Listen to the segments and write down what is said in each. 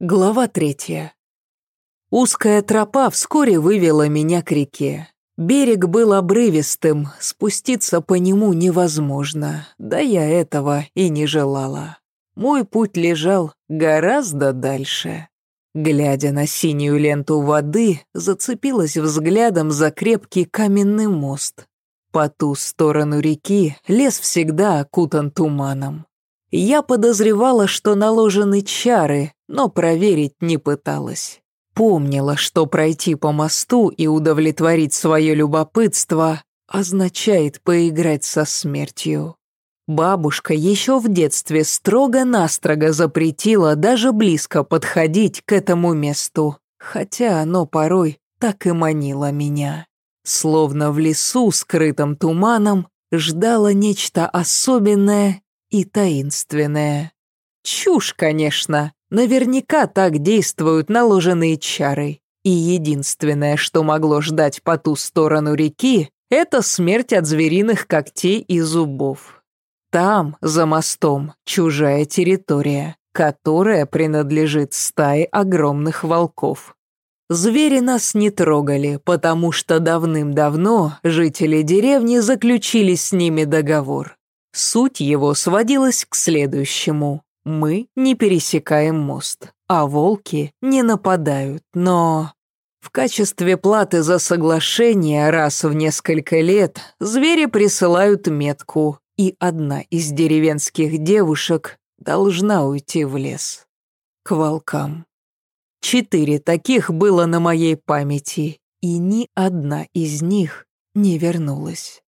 Глава третья. Узкая тропа вскоре вывела меня к реке. Берег был обрывистым, спуститься по нему невозможно, да я этого и не желала. Мой путь лежал гораздо дальше. Глядя на синюю ленту воды, зацепилась взглядом за крепкий каменный мост. По ту сторону реки лес всегда окутан туманом. Я подозревала, что наложены чары, но проверить не пыталась. Помнила, что пройти по мосту и удовлетворить свое любопытство означает поиграть со смертью. Бабушка еще в детстве строго-настрого запретила даже близко подходить к этому месту, хотя оно порой так и манило меня. Словно в лесу, скрытом туманом, ждало нечто особенное и таинственное. Чушь, конечно, наверняка так действуют наложенные чары. И единственное, что могло ждать по ту сторону реки, это смерть от звериных когтей и зубов. Там, за мостом, чужая территория, которая принадлежит стае огромных волков. Звери нас не трогали, потому что давным-давно жители деревни заключили с ними договор. Суть его сводилась к следующему. Мы не пересекаем мост, а волки не нападают, но... В качестве платы за соглашение раз в несколько лет звери присылают метку, и одна из деревенских девушек должна уйти в лес. К волкам. Четыре таких было на моей памяти, и ни одна из них не вернулась.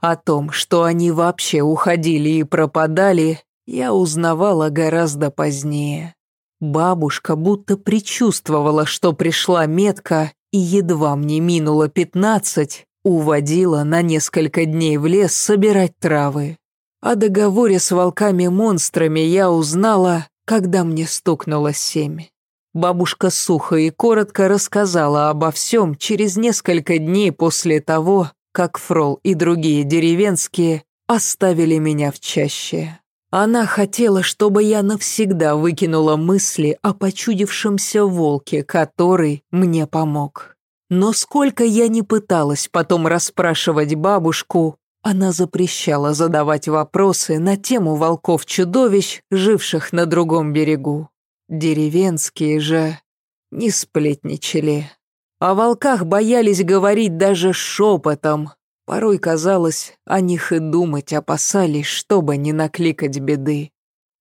О том, что они вообще уходили и пропадали, я узнавала гораздо позднее. Бабушка будто предчувствовала, что пришла метка, и едва мне минуло пятнадцать, уводила на несколько дней в лес собирать травы. О договоре с волками-монстрами я узнала, когда мне стукнуло семь. Бабушка сухо и коротко рассказала обо всем через несколько дней после того, как Фрол и другие деревенские оставили меня в чаще. Она хотела, чтобы я навсегда выкинула мысли о почудившемся волке, который мне помог. Но сколько я не пыталась потом расспрашивать бабушку, она запрещала задавать вопросы на тему волков-чудовищ, живших на другом берегу. Деревенские же не сплетничали. О волках боялись говорить даже шепотом. Порой казалось, о них и думать опасались, чтобы не накликать беды.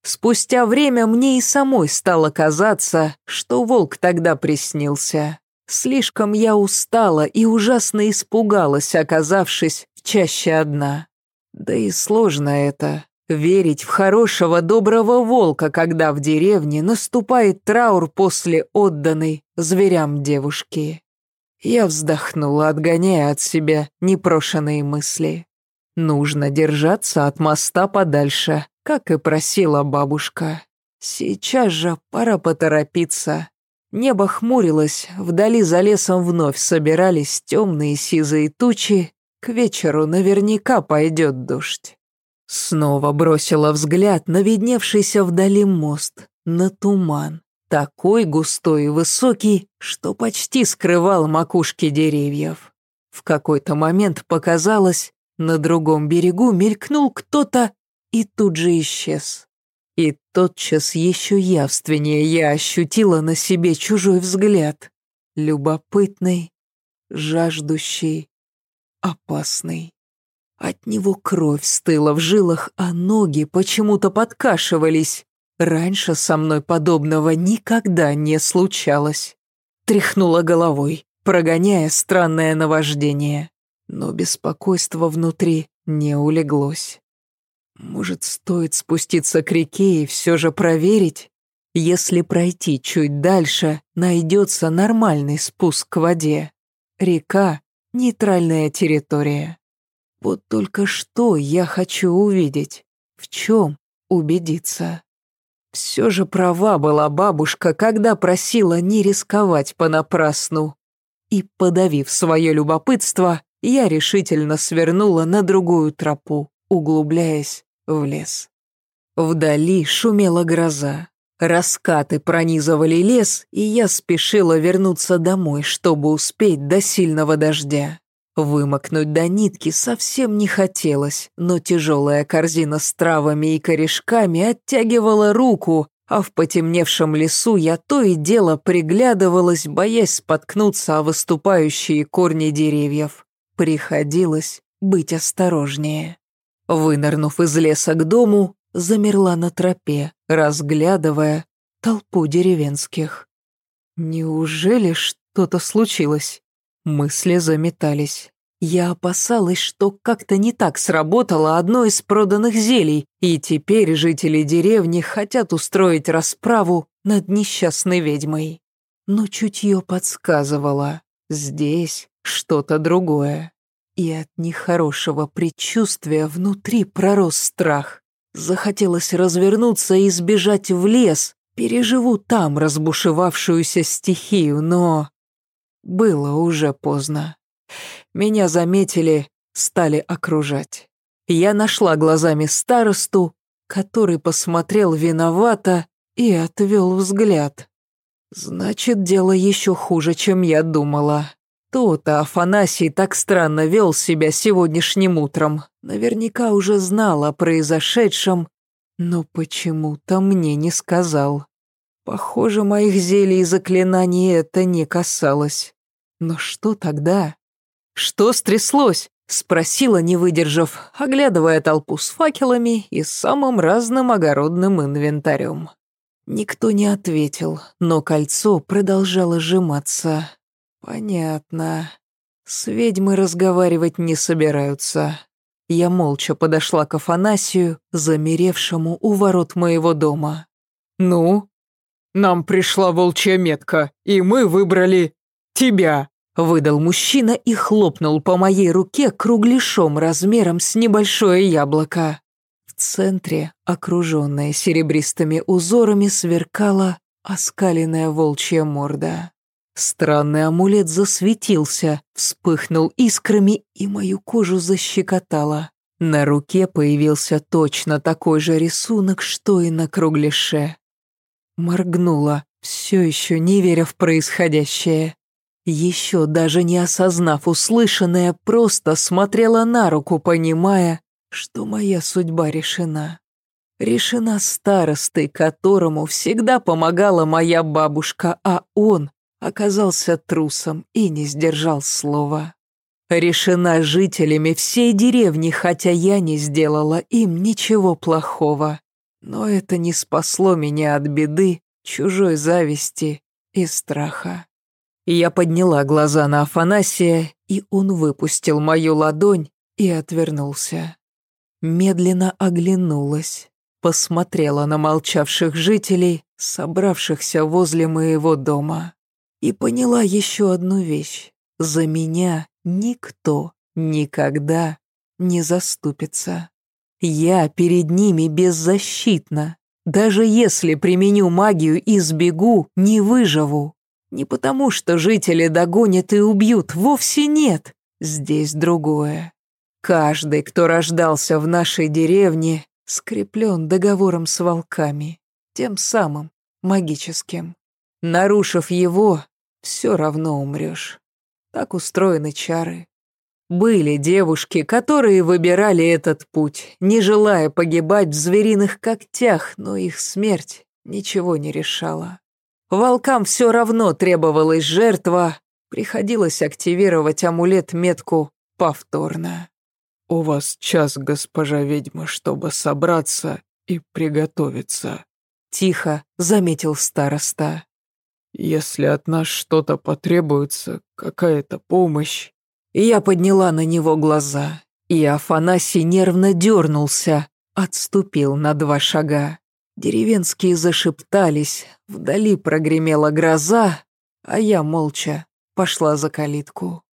Спустя время мне и самой стало казаться, что волк тогда приснился. Слишком я устала и ужасно испугалась, оказавшись чаще одна. Да и сложно это — верить в хорошего доброго волка, когда в деревне наступает траур после отданной зверям девушки. Я вздохнула, отгоняя от себя непрошенные мысли. Нужно держаться от моста подальше, как и просила бабушка. Сейчас же пора поторопиться. Небо хмурилось, вдали за лесом вновь собирались темные сизые тучи. К вечеру наверняка пойдет дождь. Снова бросила взгляд на видневшийся вдали мост, на туман такой густой и высокий, что почти скрывал макушки деревьев. В какой-то момент показалось, на другом берегу мелькнул кто-то и тут же исчез. И тотчас еще явственнее я ощутила на себе чужой взгляд. Любопытный, жаждущий, опасный. От него кровь стыла в жилах, а ноги почему-то подкашивались. Раньше со мной подобного никогда не случалось. Тряхнула головой, прогоняя странное наваждение. Но беспокойство внутри не улеглось. Может, стоит спуститься к реке и все же проверить? Если пройти чуть дальше, найдется нормальный спуск к воде. Река — нейтральная территория. Вот только что я хочу увидеть, в чем убедиться. Все же права была бабушка, когда просила не рисковать понапрасну. И, подавив свое любопытство, я решительно свернула на другую тропу, углубляясь в лес. Вдали шумела гроза. Раскаты пронизывали лес, и я спешила вернуться домой, чтобы успеть до сильного дождя. Вымокнуть до нитки совсем не хотелось, но тяжелая корзина с травами и корешками оттягивала руку, а в потемневшем лесу я то и дело приглядывалась, боясь споткнуться о выступающие корни деревьев. Приходилось быть осторожнее. Вынырнув из леса к дому, замерла на тропе, разглядывая толпу деревенских. Неужели что-то случилось? Мысли заметались. Я опасалась, что как-то не так сработало одно из проданных зелий, и теперь жители деревни хотят устроить расправу над несчастной ведьмой. Но чутье подсказывало, здесь что-то другое. И от нехорошего предчувствия внутри пророс страх. Захотелось развернуться и сбежать в лес, переживу там разбушевавшуюся стихию, но... Было уже поздно. Меня заметили, стали окружать. Я нашла глазами старосту, который посмотрел виновато и отвел взгляд. Значит, дело еще хуже, чем я думала. То-то Афанасий так странно вел себя сегодняшним утром. Наверняка уже знал о произошедшем, но почему-то мне не сказал. Похоже, моих зелий и заклинаний это не касалось. Но что тогда? «Что стряслось?» — спросила, не выдержав, оглядывая толпу с факелами и самым разным огородным инвентарем. Никто не ответил, но кольцо продолжало сжиматься. «Понятно. С ведьмой разговаривать не собираются». Я молча подошла к Афанасию, замеревшему у ворот моего дома. «Ну?» «Нам пришла волчья метка, и мы выбрали тебя», Выдал мужчина и хлопнул по моей руке кругляшом размером с небольшое яблоко. В центре, окруженная серебристыми узорами, сверкала оскаленная волчья морда. Странный амулет засветился, вспыхнул искрами и мою кожу защекотало. На руке появился точно такой же рисунок, что и на кругляше. Моргнула, все еще не веря в происходящее. Еще даже не осознав услышанное, просто смотрела на руку, понимая, что моя судьба решена. Решена старостой, которому всегда помогала моя бабушка, а он оказался трусом и не сдержал слова. Решена жителями всей деревни, хотя я не сделала им ничего плохого. Но это не спасло меня от беды, чужой зависти и страха. Я подняла глаза на Афанасия, и он выпустил мою ладонь и отвернулся. Медленно оглянулась, посмотрела на молчавших жителей, собравшихся возле моего дома, и поняла еще одну вещь. За меня никто никогда не заступится. Я перед ними беззащитна. Даже если применю магию и сбегу, не выживу. Не потому, что жители догонят и убьют, вовсе нет. Здесь другое. Каждый, кто рождался в нашей деревне, скреплен договором с волками, тем самым магическим. Нарушив его, все равно умрешь. Так устроены чары. Были девушки, которые выбирали этот путь, не желая погибать в звериных когтях, но их смерть ничего не решала. Волкам все равно требовалась жертва, приходилось активировать амулет-метку повторно. «У вас час, госпожа ведьма, чтобы собраться и приготовиться», — тихо заметил староста. «Если от нас что-то потребуется, какая-то помощь...» Я подняла на него глаза, и Афанасий нервно дернулся, отступил на два шага. Деревенские зашептались, вдали прогремела гроза, а я молча пошла за калитку.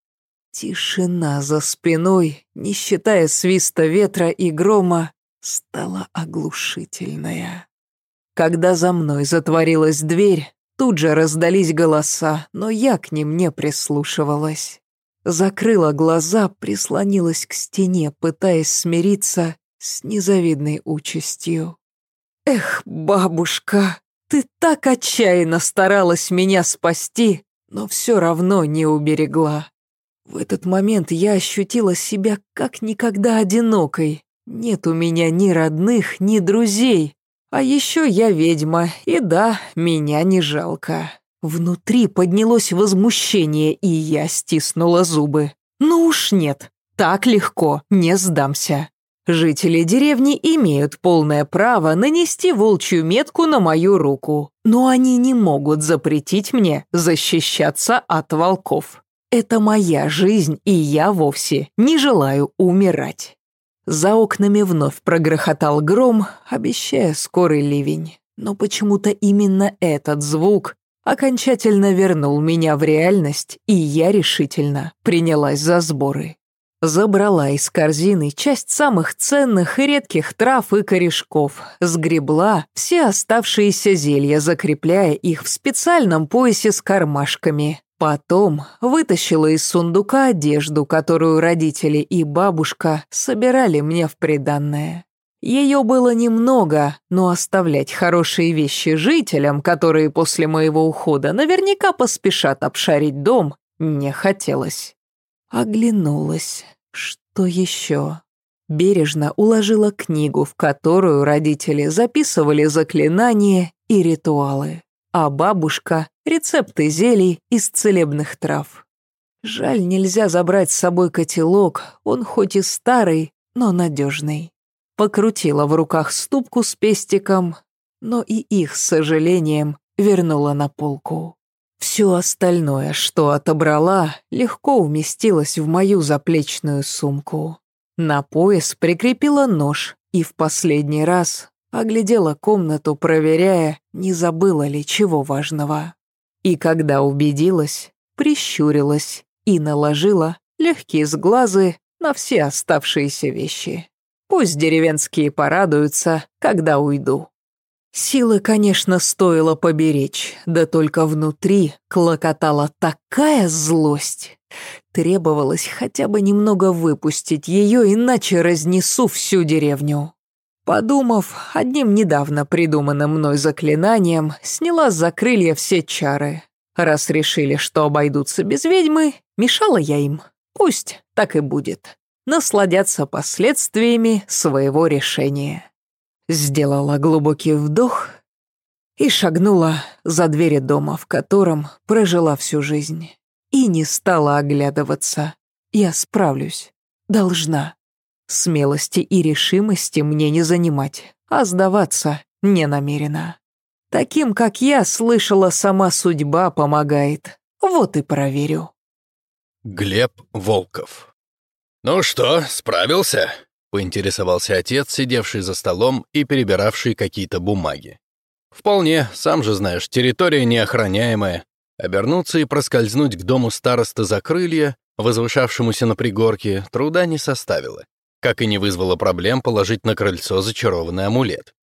Тишина за спиной, не считая свиста ветра и грома, стала оглушительная. Когда за мной затворилась дверь, тут же раздались голоса, но я к ним не прислушивалась. Закрыла глаза, прислонилась к стене, пытаясь смириться с незавидной участью. «Эх, бабушка!» Ты так отчаянно старалась меня спасти, но все равно не уберегла. В этот момент я ощутила себя как никогда одинокой. Нет у меня ни родных, ни друзей. А еще я ведьма, и да, меня не жалко. Внутри поднялось возмущение, и я стиснула зубы. Ну уж нет, так легко не сдамся. Жители деревни имеют полное право нанести волчью метку на мою руку, но они не могут запретить мне защищаться от волков. Это моя жизнь, и я вовсе не желаю умирать. За окнами вновь прогрохотал гром, обещая скорый ливень. Но почему-то именно этот звук окончательно вернул меня в реальность, и я решительно принялась за сборы забрала из корзины часть самых ценных и редких трав и корешков, сгребла все оставшиеся зелья, закрепляя их в специальном поясе с кармашками. Потом вытащила из сундука одежду, которую родители и бабушка собирали мне в приданное. Ее было немного, но оставлять хорошие вещи жителям, которые после моего ухода наверняка поспешат обшарить дом, не хотелось. Оглянулась. Что еще? Бережно уложила книгу, в которую родители записывали заклинания и ритуалы, а бабушка — рецепты зелий из целебных трав. Жаль, нельзя забрать с собой котелок, он хоть и старый, но надежный. Покрутила в руках ступку с пестиком, но и их, с сожалением, вернула на полку. Все остальное, что отобрала, легко уместилось в мою заплечную сумку. На пояс прикрепила нож и в последний раз оглядела комнату, проверяя, не забыла ли чего важного. И когда убедилась, прищурилась и наложила легкие сглазы на все оставшиеся вещи. Пусть деревенские порадуются, когда уйду. Силы, конечно, стоило поберечь, да только внутри клокотала такая злость. Требовалось хотя бы немного выпустить ее, иначе разнесу всю деревню. Подумав, одним недавно придуманным мной заклинанием, сняла с закрылья все чары. Раз решили, что обойдутся без ведьмы, мешала я им. Пусть так и будет. Насладятся последствиями своего решения сделала глубокий вдох и шагнула за двери дома, в котором прожила всю жизнь. И не стала оглядываться. Я справлюсь. Должна. Смелости и решимости мне не занимать, а сдаваться не намерена. Таким, как я, слышала, сама судьба помогает. Вот и проверю. Глеб Волков «Ну что, справился?» — поинтересовался отец, сидевший за столом и перебиравший какие-то бумаги. «Вполне, сам же знаешь, территория неохраняемая. Обернуться и проскользнуть к дому староста за крылья, возвышавшемуся на пригорке, труда не составило. Как и не вызвало проблем положить на крыльцо зачарованный амулет.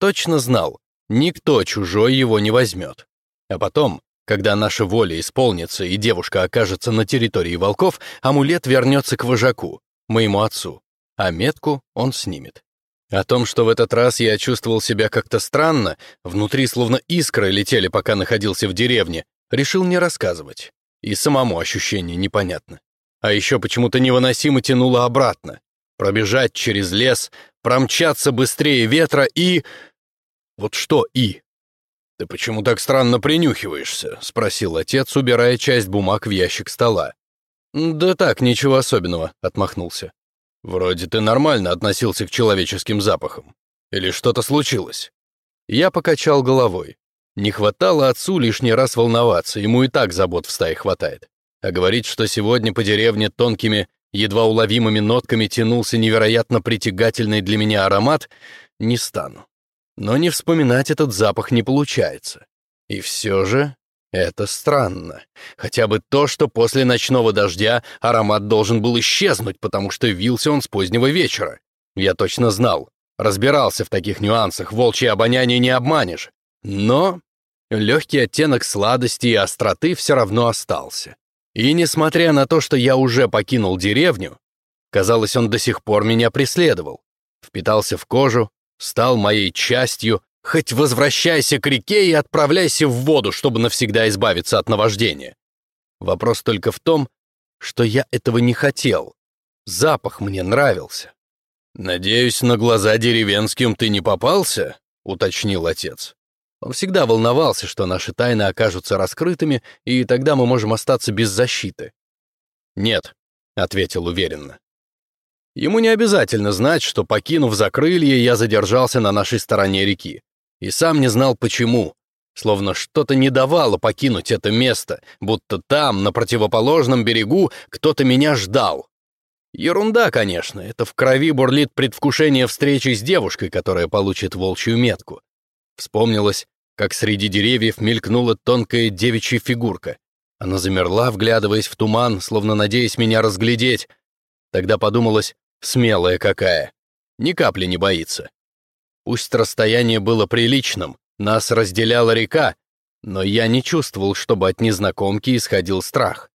Точно знал, никто чужой его не возьмет. А потом, когда наша воля исполнится и девушка окажется на территории волков, амулет вернется к вожаку, моему отцу а метку он снимет. О том, что в этот раз я чувствовал себя как-то странно, внутри словно искры летели, пока находился в деревне, решил не рассказывать. И самому ощущение непонятно. А еще почему-то невыносимо тянуло обратно. Пробежать через лес, промчаться быстрее ветра и... Вот что «и»? «Ты почему так странно принюхиваешься?» — спросил отец, убирая часть бумаг в ящик стола. «Да так, ничего особенного», — отмахнулся. «Вроде ты нормально относился к человеческим запахам. Или что-то случилось?» Я покачал головой. Не хватало отцу лишний раз волноваться, ему и так забот в стае хватает. А говорить, что сегодня по деревне тонкими, едва уловимыми нотками тянулся невероятно притягательный для меня аромат, не стану. Но не вспоминать этот запах не получается. И все же это странно. Хотя бы то, что после ночного дождя аромат должен был исчезнуть, потому что вился он с позднего вечера. Я точно знал. Разбирался в таких нюансах, волчье обоняние не обманешь. Но легкий оттенок сладости и остроты все равно остался. И несмотря на то, что я уже покинул деревню, казалось, он до сих пор меня преследовал. Впитался в кожу, стал моей частью, Хоть возвращайся к реке и отправляйся в воду, чтобы навсегда избавиться от наваждения. Вопрос только в том, что я этого не хотел. Запах мне нравился. «Надеюсь, на глаза деревенским ты не попался?» — уточнил отец. Он всегда волновался, что наши тайны окажутся раскрытыми, и тогда мы можем остаться без защиты. «Нет», — ответил уверенно. Ему не обязательно знать, что, покинув закрылье, я задержался на нашей стороне реки. И сам не знал почему. Словно что-то не давало покинуть это место, будто там, на противоположном берегу, кто-то меня ждал. Ерунда, конечно, это в крови бурлит предвкушение встречи с девушкой, которая получит волчью метку. Вспомнилось, как среди деревьев мелькнула тонкая девичья фигурка. Она замерла, вглядываясь в туман, словно надеясь меня разглядеть. Тогда подумалось, смелая какая. Ни капли не боится. Пусть расстояние было приличным, нас разделяла река, но я не чувствовал, чтобы от незнакомки исходил страх.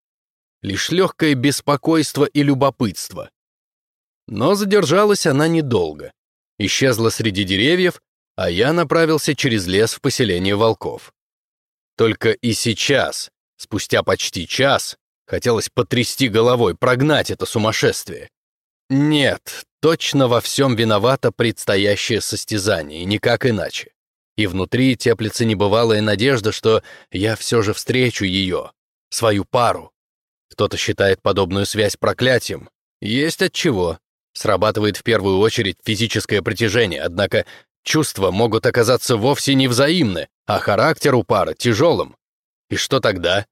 Лишь легкое беспокойство и любопытство. Но задержалась она недолго. Исчезла среди деревьев, а я направился через лес в поселение волков. Только и сейчас, Спустя почти час хотелось потрясти головой, прогнать это сумасшествие. Нет, точно во всем виновато предстоящее состязание, никак иначе. И внутри теплится небывалая надежда, что я все же встречу ее, свою пару. Кто-то считает подобную связь проклятием. Есть от чего. Срабатывает в первую очередь физическое притяжение, однако чувства могут оказаться вовсе не взаимны, а характер у пары тяжелым. И что тогда?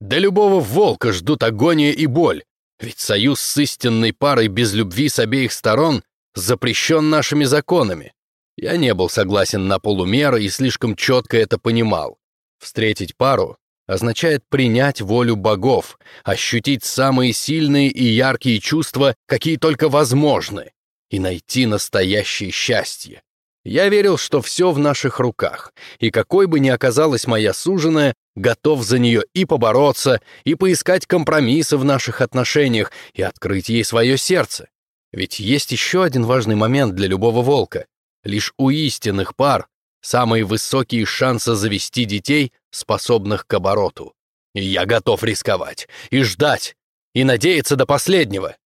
Да любого волка ждут агония и боль, ведь союз с истинной парой без любви с обеих сторон запрещен нашими законами. Я не был согласен на полумеры и слишком четко это понимал. Встретить пару означает принять волю богов, ощутить самые сильные и яркие чувства, какие только возможны, и найти настоящее счастье. Я верил, что все в наших руках, и какой бы ни оказалась моя суженая, готов за нее и побороться, и поискать компромиссы в наших отношениях, и открыть ей свое сердце. Ведь есть еще один важный момент для любого волка. Лишь у истинных пар самые высокие шансы завести детей, способных к обороту. И я готов рисковать, и ждать, и надеяться до последнего.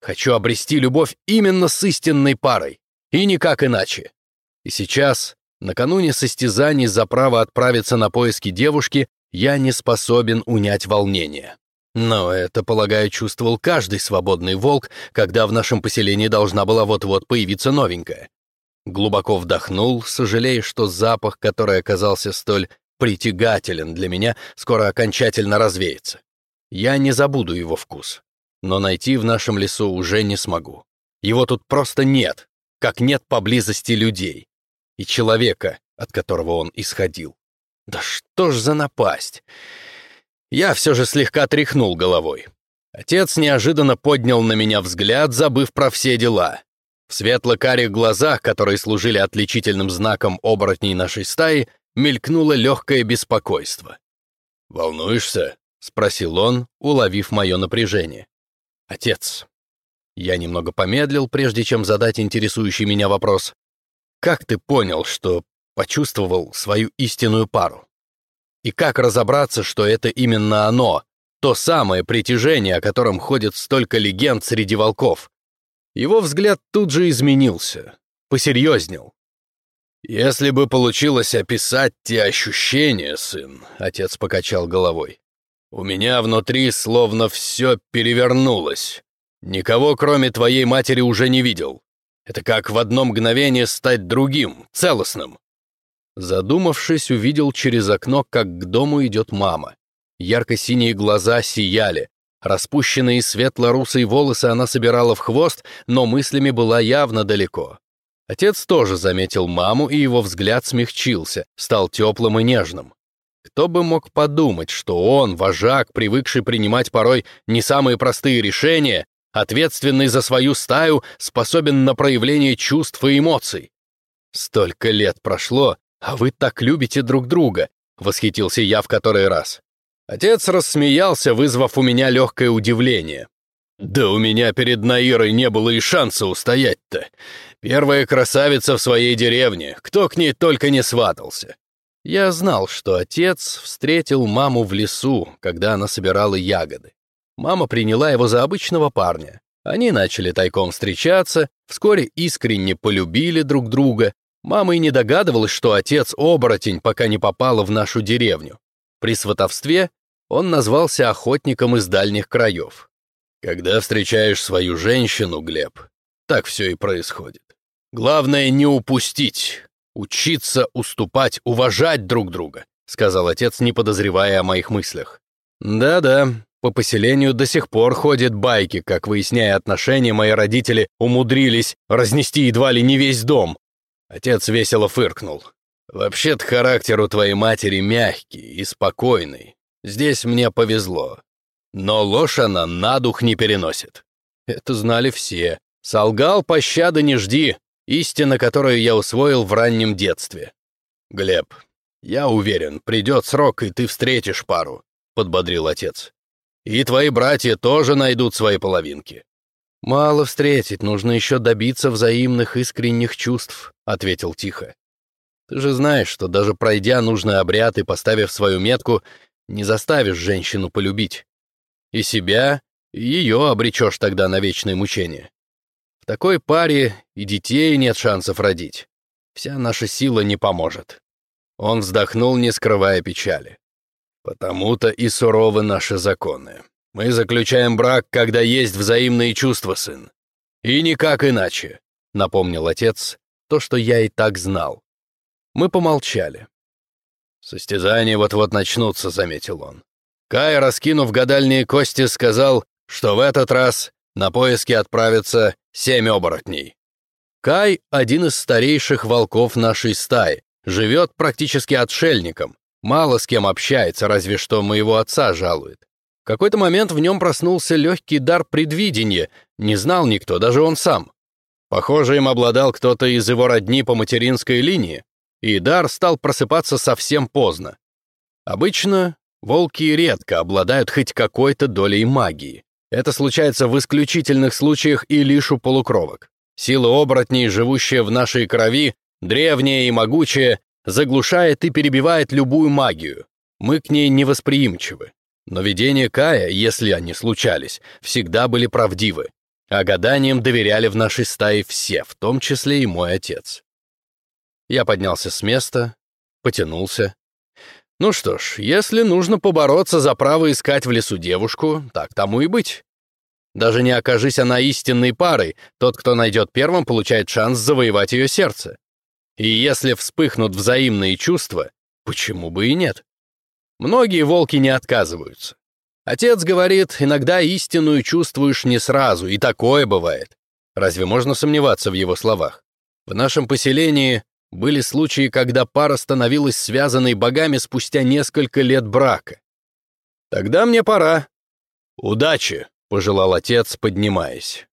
Хочу обрести любовь именно с истинной парой, и никак иначе. И сейчас, накануне состязаний за право отправиться на поиски девушки, я не способен унять волнение. Но это, полагаю, чувствовал каждый свободный волк, когда в нашем поселении должна была вот-вот появиться новенькая. Глубоко вдохнул, сожалея, что запах, который оказался столь притягателен для меня, скоро окончательно развеется. Я не забуду его вкус, но найти в нашем лесу уже не смогу. Его тут просто нет, как нет поблизости людей и человека, от которого он исходил. Да что ж за напасть? Я все же слегка тряхнул головой. Отец неожиданно поднял на меня взгляд, забыв про все дела. В светло-карих глазах, которые служили отличительным знаком оборотней нашей стаи, мелькнуло легкое беспокойство. «Волнуешься?» — спросил он, уловив мое напряжение. «Отец». Я немного помедлил, прежде чем задать интересующий меня вопрос. Как ты понял, что почувствовал свою истинную пару? И как разобраться, что это именно оно, то самое притяжение, о котором ходит столько легенд среди волков? Его взгляд тут же изменился, посерьезнел. «Если бы получилось описать те ощущения, сын», — отец покачал головой, «у меня внутри словно все перевернулось. Никого, кроме твоей матери, уже не видел. Это как в одно мгновение стать другим, целостным. Задумавшись, увидел через окно, как к дому идет мама. Ярко-синие глаза сияли. Распущенные светло-русые волосы она собирала в хвост, но мыслями была явно далеко. Отец тоже заметил маму, и его взгляд смягчился, стал теплым и нежным. Кто бы мог подумать, что он, вожак, привыкший принимать порой не самые простые решения, ответственный за свою стаю, способен на проявление чувств и эмоций. Столько лет прошло, а вы так любите друг друга, восхитился я в который раз. Отец рассмеялся, вызвав у меня легкое удивление. Да у меня перед Наирой не было и шанса устоять-то. Первая красавица в своей деревне, кто к ней только не сватался. Я знал, что отец встретил маму в лесу, когда она собирала ягоды. Мама приняла его за обычного парня. Они начали тайком встречаться, вскоре искренне полюбили друг друга. Мама и не догадывалась, что отец оборотень, пока не попала в нашу деревню. При сватовстве он назвался охотником из дальних краев. Когда встречаешь свою женщину, Глеб, так все и происходит. Главное не упустить, учиться уступать, уважать друг друга, сказал отец, не подозревая о моих мыслях. Да-да, по поселению до сих пор ходят байки, как, выясняя отношения, мои родители умудрились разнести едва ли не весь дом. Отец весело фыркнул. «Вообще-то характер у твоей матери мягкий и спокойный. Здесь мне повезло. Но ложь она на дух не переносит. Это знали все. Солгал, пощады не жди. Истина, которую я усвоил в раннем детстве. Глеб, я уверен, придет срок, и ты встретишь пару, подбодрил отец. И твои братья тоже найдут свои половинки. Мало встретить, нужно еще добиться взаимных искренних чувств, ответил тихо. Ты же знаешь, что даже пройдя нужный обряд и поставив свою метку, не заставишь женщину полюбить. И себя, и ее обречешь тогда на вечное мучение. В такой паре и детей нет шансов родить. Вся наша сила не поможет. Он вздохнул, не скрывая печали. Потому-то и суровы наши законы. Мы заключаем брак, когда есть взаимные чувства, сын. И никак иначе, напомнил отец то, что я и так знал. Мы помолчали. «Состязания вот-вот начнутся», — заметил он. Кай, раскинув гадальные кости, сказал, что в этот раз на поиски отправятся семь оборотней. Кай — один из старейших волков нашей стаи, живет практически отшельником, мало с кем общается, разве что моего отца жалует. В какой-то момент в нем проснулся легкий дар предвидения, не знал никто, даже он сам. Похоже, им обладал кто-то из его родни по материнской линии, и дар стал просыпаться совсем поздно. Обычно волки редко обладают хоть какой-то долей магии. Это случается в исключительных случаях и лишь у полукровок. Сила оборотней, живущая в нашей крови, древняя и могучая, заглушает и перебивает любую магию. Мы к ней невосприимчивы. Но видения Кая, если они случались, всегда были правдивы. А гаданиям доверяли в нашей стае все, в том числе и мой отец. Я поднялся с места, потянулся. Ну что ж, если нужно побороться за право искать в лесу девушку, так тому и быть. Даже не окажись она истинной парой, тот, кто найдет первым, получает шанс завоевать ее сердце. И если вспыхнут взаимные чувства, почему бы и нет? Многие волки не отказываются. Отец говорит, иногда истинную чувствуешь не сразу, и такое бывает. Разве можно сомневаться в его словах? В нашем поселении были случаи, когда пара становилась связанной богами спустя несколько лет брака. «Тогда мне пора». «Удачи», — пожелал отец, поднимаясь.